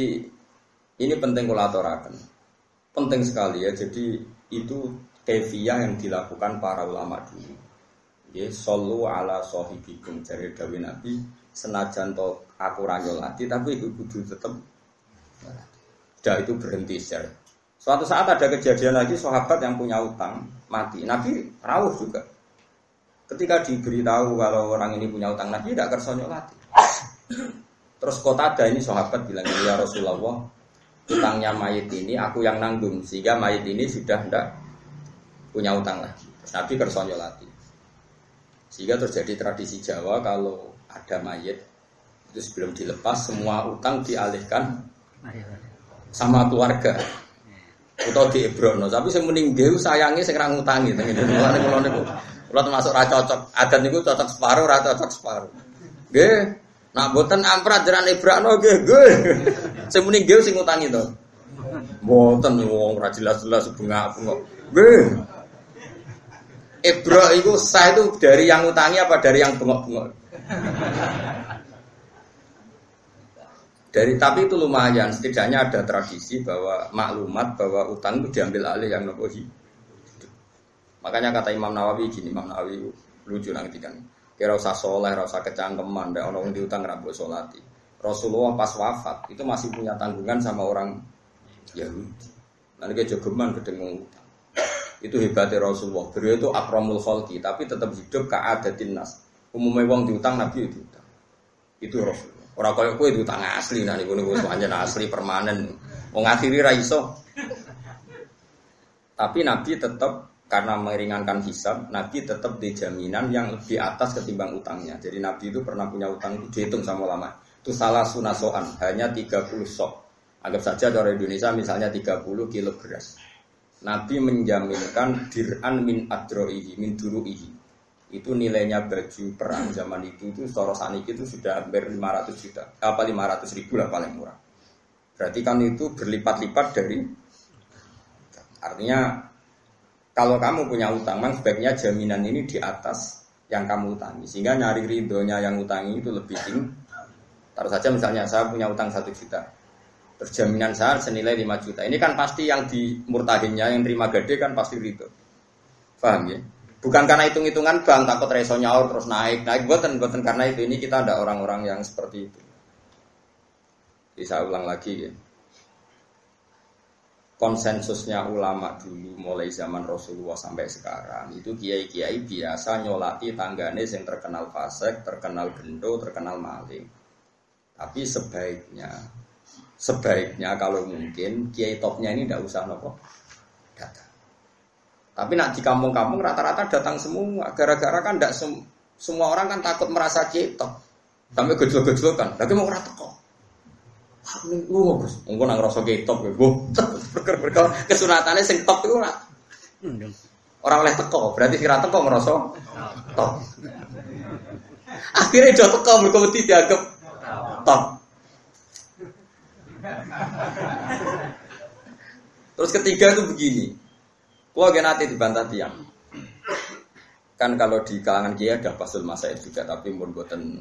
Jadi ini penting kolaborakan, penting sekali ya. Jadi itu kefiah yang dilakukan para ulama dulu. Ya, solu ala sohibikum dari Dawi Nabi senajan to aku ranyolati tapi itu kudu tetap sudah itu berhenti share. Suatu saat ada kejadian lagi sahabat yang punya utang mati. Nabi rawuh juga. Ketika diberitahu kalau orang ini punya utang Nabi tidak kersa nyolati. Terus kota ada ini sahabat bilang ya Rasulullah utangnya mayit ini aku yang nanggung sehingga mayit ini sudah tidak punya utang lagi. Nabi kersa nyolati. Sehingga terjadi tradisi Jawa kalau ada mayit itu sebelum dilepas semua utang dialihkan sama keluarga. Atau di Ebrono tapi saya mending gue sayangi saya kula niku kula termasuk ra cocok. Adat niku cocok separuh ra cocok separuh. Nggih nak boten amprat jaran Ebrono nggih nggih saya mending gue sing ngutangi to. Boten wong ra jelas-jelas bunga-bunga nggih. Ebro itu sah itu dari yang utangi apa dari yang bengok-bengok? Dari tapi itu lumayan, setidaknya ada tradisi bahwa maklumat bahwa utang itu diambil alih yang nopo Makanya kata Imam Nawawi gini, Imam Nawawi lucu nanti kan. Kira usah soleh, usah kecangkeman, dan orang diutang rabu solati. Rasulullah pas wafat itu masih punya tanggungan sama orang Yahudi. Nanti kayak jogeman ketemu utang. Itu hebatnya Rasulullah. Beliau itu akramul khalqi, tapi tetap hidup keadatin nas. Umumnya wong diutang Nabi itu utang. Itu Rasulullah. Orang kaya kue diutang asli, nah niku niku asli permanen. Wong akhiri ra iso. Tapi Nabi tetap karena meringankan hisab, Nabi tetap di jaminan yang lebih atas ketimbang utangnya. Jadi Nabi itu pernah punya utang itu dihitung sama ulama. Itu salah sunasoan, hanya 30 sok. Anggap saja dari Indonesia misalnya 30 kilo beras. Nabi menjaminkan dir'an min adro'ihi, min duru'ihi. Itu nilainya baju perang zaman itu itu soro sanik itu sudah hampir 500 juta. Apa 500 ribu lah paling murah. Berarti kan itu berlipat-lipat dari artinya kalau kamu punya utang, memang sebaiknya jaminan ini di atas yang kamu utangi. Sehingga nyari ridhonya yang utangi itu lebih tinggi. Taruh saja misalnya saya punya utang satu juta Terjaminan saya senilai 5 juta. Ini kan pasti yang di murtahinnya, yang terima gede kan pasti itu. Paham ya? Bukan karena hitung-hitungan bang takut reso nyaur terus naik. Naik buatan buatan karena itu ini kita ada orang-orang yang seperti itu. Bisa ulang lagi ya. Konsensusnya ulama dulu mulai zaman Rasulullah sampai sekarang itu kiai-kiai biasa nyolati tanggane yang terkenal fasek, terkenal gendo, terkenal maling. Tapi sebaiknya sebaiknya kalau mungkin kiai topnya ini tidak usah nopo datang. Tapi nak di kampung-kampung rata-rata datang semua. Gara-gara kan tidak sem semua orang kan takut merasa kiai top. Sampai gejol-gejol kan. Tapi mau rata kok. Lu Gus, engko nang rasa kiai top gue. Berker-berker kesunatannya sing top itu ora. Orang oleh teko, berarti kira teko ngerasa top. Akhirnya jatuh teko berkomedi dianggap top. Terus ketiga itu begini. Gak nanti dibantah tiang. Kan kalau di kalangan kiai ada pasul masa juga, tapi pun buatan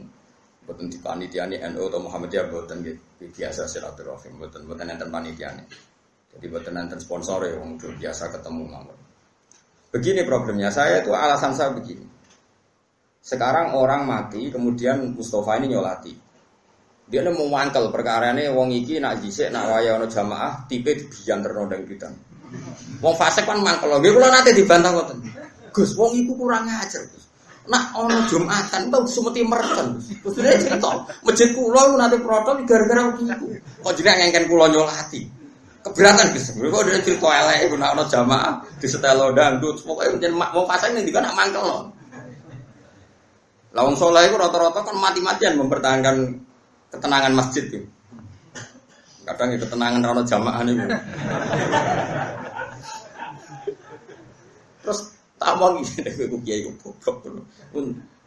buatan di panitia ini NU atau Muhammadiyah buatan biasa silaturahim, buatan buatan enten panitia ini. Jadi buatan enten sponsor ya, udah biasa ketemu ngomong. Begini problemnya, saya itu alasan saya begini. Sekarang orang mati, kemudian Mustafa ini nyolati. Dia mau mangkel perkara ini wong iki nak jisik nak waya ono jamaah tipe bijan terno dan kita. Wong fasik kan mangkel. Nggih kula nate dibantah ngoten. Gus wong iku kurang ajar. Gus. Nak ono Jumatan tau sumeti merken. Dia cerita, masjid kula nanti protol gara-gara iku. Kok jenenge ngengken kula nyolati. Keberatan Gus. Kok dia cerita elek nak ono jamaah di setelo dangdut. Pokoke jeneng wong fasik ning kan nak mangkel loh. Lawang soleh itu rata-rata kan mati-matian mempertahankan ketenangan masjid tuh. Kadang itu ketenangan rano jamaah nih. Terus ini gue kiai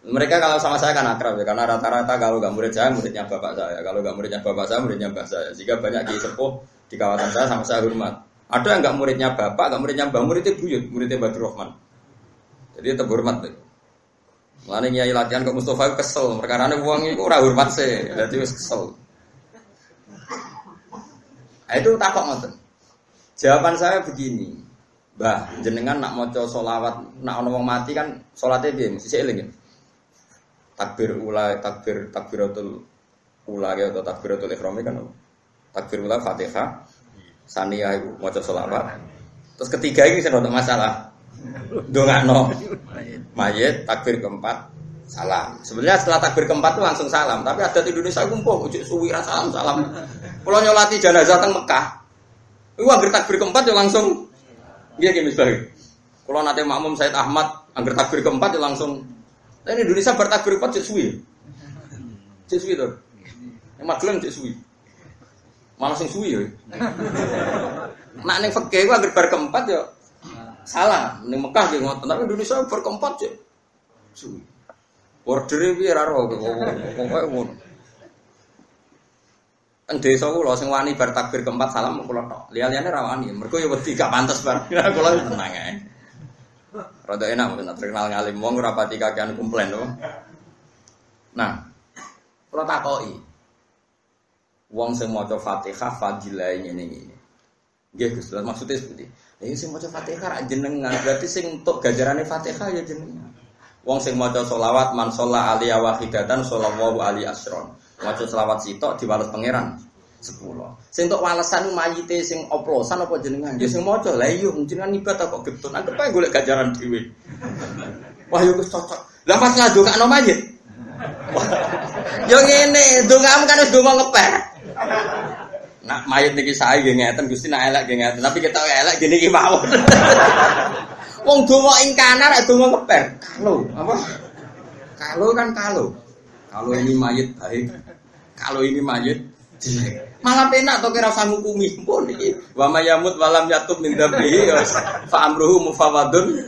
Mereka kalau sama saya kan akrab ya, karena rata-rata kalau nggak murid saya, muridnya bapak saya. Kalau nggak muridnya bapak saya, muridnya mbak saya. Jika banyak kiai sepuh di kawasan saya sama saya hormat. Ada yang nggak muridnya bapak, nggak muridnya mbak, muridnya buyut, muridnya Badru Rahman. Jadi tetap hormat. Tuh. Mulane nyai latihan ke Mustafa kesel, perkara uang itu ora hormat sih, jadi kesel. Nah, itu takok ngoten. Jawaban saya begini. Bah, jenengan nak maca solawat, nak ono wong mati kan salatnya piye? Mesti eling ya. Takbir ula, takbir takbiratul ula ya atau takbiratul ihram kan. Takbir ula Fatihah, saniyah iku maca solawat. Terus ketiga ini saya masalah. Dongakno mayit takbir keempat salam. Sebenarnya setelah takbir keempat itu langsung salam, tapi ada di Indonesia kumpul ujuk suwi salam salam. Kalau nyolati jenazah teng Mekah, itu takbir keempat ya langsung Iya gini misalnya. Kalau nanti makmum Said Ahmad angger takbir keempat ya langsung. Nah, ini Indonesia bertakbir keempat cek suwi. Cek suwi tuh. Yang magelang cek suwi. Malah sing suwi ya. Nak bar keempat ya salah. Ning Mekah nggih ngoten, tapi Indonesia bar keempat cek suwi. Ordere piye ra roh pokoke ngono. Teng desa kula sing wani bar takbir keempat salam kula tok. Liya-liyane ra wani. Mergo ya wedi gak pantes bar. Kula tenang ae. Rada enak mungkin terkenal ngalim wong ora pati kakean komplain lho. Nah, kula takoki. Wong sing maca Fatihah fadilah ngene iki. Nggih Gus, maksudnya seperti ini sing maca Fatihah ra jenengan, berarti sing untuk gajarane Fatihah ya jenengan. Wong sing maca selawat man sholla alaihi wahidatan sallallahu alaihi asron. Maca selawat sitok diwales pangeran 10. Sing tok walesan mayite sing oplosan apa jenengan? Ya sing maca. Lah iya jenengan ibadah kok getun. Anggap ae golek gajaran dhewe. Wah yo wis cocok. Lah pas ngadongakno mayit. Yo ngene, dongamu kan wis donga ngeper. Nak mayit niki sae nggih ngeten Gusti nak elek nggih ngeten. Tapi kita elek gini iki mawon. Wong donga ing kanan nek donga ngeper. Kalau apa? Kalau kan kalau. Kalau ini mayit baik, kalau ini mayit jelek. Malah penak to kira usah ngukumi pun iki. Wa walam yatub min dzambihi fa amruhu mufawadun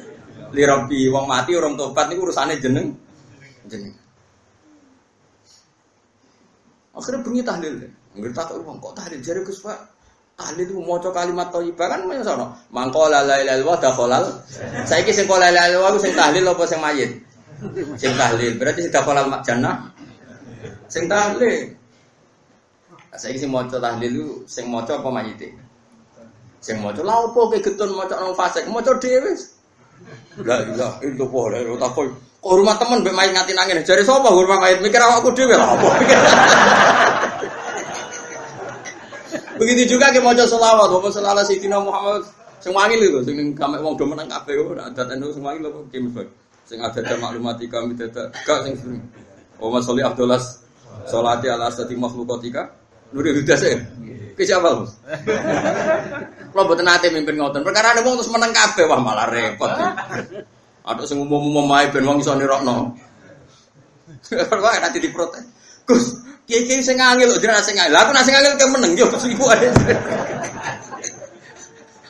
li rabbi. Wong mati orang tobat niku urusane jeneng jeneng. Akhirnya bunyi tahlil. Nggak tak wong kok tahlil jare Gus Pak. Tahlil itu maca kalimat thayyibah kan men sono. Mangko la ilaha illallah dakhalal. Saiki sing la ilaha illallah sing tahlil apa sing mayit? Sing tahlil. Berarti sing dakhalal jannah Sing tahlil. Saiki sing maca tahlil lu sing maca apa mayite? Sing maca lha opo ke getun maca nang fasik, maca dhewe. La ilaha illallah la ilaha takoi. Rumah temen mbek mayit ngati nangin. Jare sapa rumah mayit mikir awakku dhewe lha opo. Begitu juga ke maca selawat, apa selawat Sayyidina Muhammad sing wangil itu sing gamek wong do meneng kabeh adat anu sing wangil apa ki sing ada maklumatika midata gak sing Oh mas Soli Abdullah Salati ala asati makhlukatika Nuri hudas ya Ke siapa mas? Kalau buat nanti mimpin ngotot Perkara ini wong terus menang kabeh Wah malah repot Ada sing umum-umum main ben wong iso nirokno nanti diprotes Gus, kiai-kiai sing ngangil lho jenengan sing. Lah aku sing ngangil ke meneng yo Gus iku ae.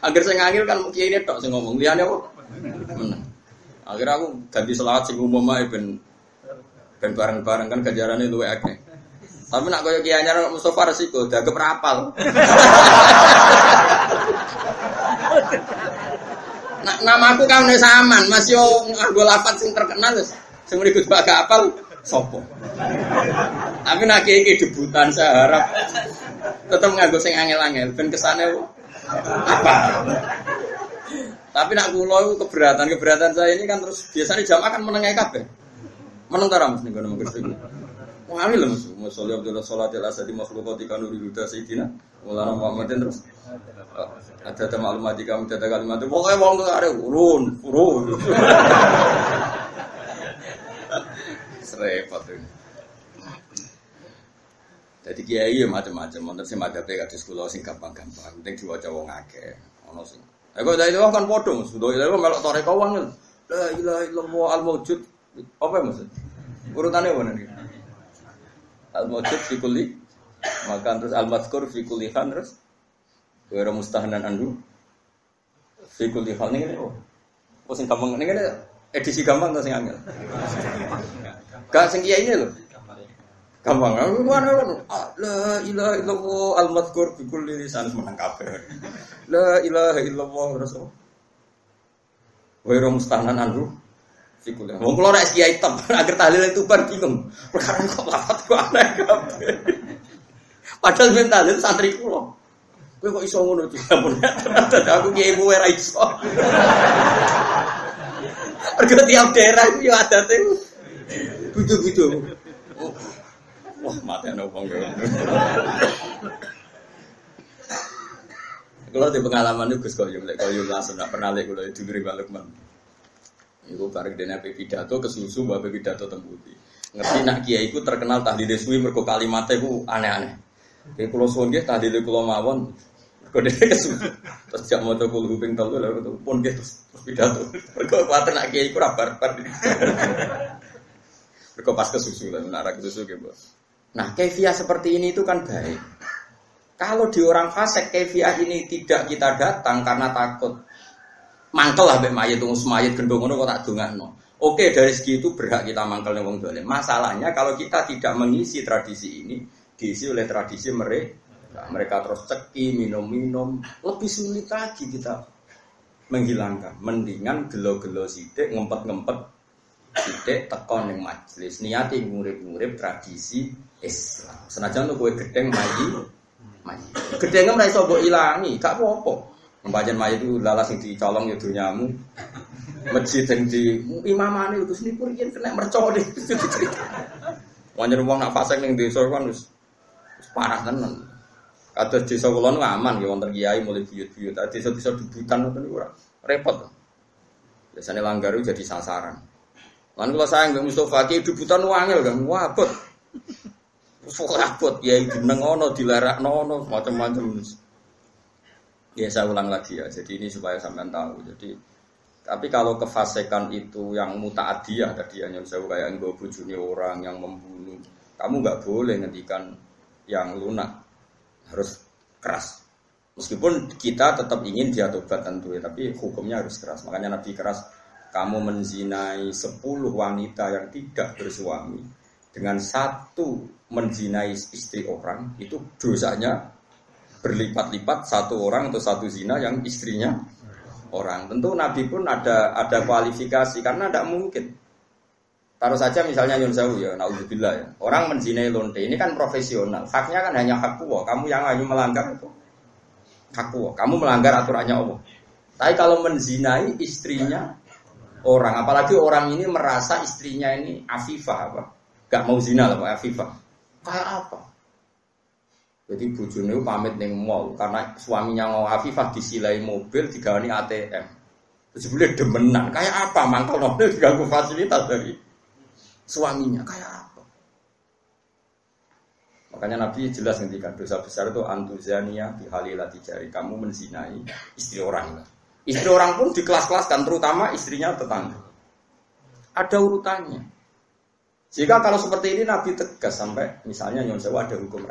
Agar sing ngangil kan kiai ini tok sing ngomong. Liyane apa? Meneng. Akhirnya aku ganti selawat sing umum ae ben ben bareng-bareng kan gajarannya luwe akeh. Tapi nak koyo kiai nyar Mustofa resiko dagem rapal. Nak namaku kan saman, Mas yo nganggo lafat sing terkenal wis. Sing muni Gus Bak apal sopo. Tapi nak iki debutan saya harap tetap nganggo sing angel-angel ben kesane apa. Tapi nak kula itu keberatan, keberatan saya ini kan terus biasanya jamaah kan menengah kabeh. Meneng ta Mas ning ngono Gresik. Wali lho Mas. Musolli Abdullah Salat al Asadi makhlukati kanu riduda Sayyidina Maulana Muhammadin terus ada ada maklumat di kami ada kalimat pokoknya wong tuh ada urun urun serempet ini jadi kiai ya macam-macam wonten sing madhape kados kula sing gampang-gampang penting diwaca wong akeh ana sing Aku dari itu kan podong, sudah itu melok toreko wong. La ilaha illallah al mawjud apa maksud? Urutannya mana nih? Al mawjud fi kulli maka terus al mazkur fi kulli khan terus wa mustahnan anhu fi kulli khan ini oh. Oh sing gampang ini edisi gampang atau sing angel? Gak sing kiai loh. Gampang. Aku mana kan la ilaha illallah al mazkur fi kulli lisan menang kabeh. La ilaha illallah rasul. Wa mustahnan anhu Fikul. Wong kula nek kiai tem agar tahlil itu bar bingung. Perkara kok lafat kok aneh kabeh. Padahal ben tahlil santri kula. Kowe kok iso ngono tuh? Aku kiai kowe ora iso. Mergo tiap daerah itu ya adate butuh-butuh. Wah, mati ana wong Kalau di pengalaman itu Gus Koyum, Koyum langsung nak pernah lek kalau itu beri balik man. Iku bareng dene pidato kesusu bapak pidato tembuti. Ngerti nak kiai iku terkenal tahlil suwi mergo kalimatnya ku aneh-aneh. Kayak kulo suwun nggih tahlil kulo mawon mergo dene kesusu. Terus jak maca kulo kuping telu lha pun nggih terus pidato. Mergo kuwatir nak kiai iku ra barbar. Mergo pas kesusu lah nak kesusu nggih, Nah, kefiah seperti ini itu kan baik. Kalau di orang fasik kefiah ini tidak kita datang karena takut mangkel lah mayit tunggu semayit gendong ngono kok tak no. Oke dari segi itu berhak kita mangkel wong dolim. Masalahnya kalau kita tidak mengisi tradisi ini diisi oleh tradisi mereka mereka terus ceki minum-minum lebih sulit lagi kita menghilangkan. Mendingan gelo-gelo sidik ngempet-ngempet sidik tekon yang majelis niati ngurip-ngurip tradisi Islam. Senajan tuh kue gedeng maji. Gedenge ora iso mbok ilangi, gak apa-apa. Pembagian mayit itu lalas yang dicolong ya dunyamu. Masjid yang di imamane itu sini pun yen kena mercon deh. Wanyer wong nak fasik ning desa kan wis parah tenan. Kados desa kula nu aman ya wonten kiai mulai buyut-buyut. Desa-desa dudutan ngoten ora repot. Biasanya langgar jadi sasaran. Lan kalau saya nggak Mustafa ki dudutan wangil kan wabot. Rabot ya jeneng ono dilarak nono macam-macam. Ya saya ulang lagi ya. Jadi ini supaya sampean tahu. Jadi tapi kalau kefasikan itu yang mutaadiyah tadi hanya saya kayak enggak bujuni orang yang membunuh, kamu nggak boleh ngendikan yang lunak harus keras. Meskipun kita tetap ingin dia tobat tentu ya, tapi hukumnya harus keras. Makanya Nabi keras, kamu menzinai 10 wanita yang tidak bersuami dengan satu menzinai istri orang itu dosanya berlipat-lipat satu orang atau satu zina yang istrinya orang. Tentu Nabi pun ada ada kualifikasi karena tidak mungkin. Taruh saja misalnya Yun ya, naudzubillah ya. Orang menzinai lonte ini kan profesional. Haknya kan hanya hak kuwa. Kamu yang hanya melanggar itu hak kuwa. Kamu melanggar aturannya Allah. Tapi kalau menzinai istrinya orang, apalagi orang ini merasa istrinya ini afifah apa? Gak mau zina lah Pak Afifah. Kayak apa? Jadi bujune pamit neng mall karena suaminya mau Afifah disilai mobil digawani ATM. Terus boleh demenan. Kayak apa? Mangkal mobil diganggu fasilitas dari suaminya. Kayak apa? Makanya Nabi jelas ngendikan dosa besar itu antuzania bihalilati jari. Kamu menzinai istri orang. Istri orang pun di kelas-kelas kan terutama istrinya tetangga. Ada urutannya. Jika kalau seperti ini Nabi tegas sampai misalnya Nyon Sewa ada hukum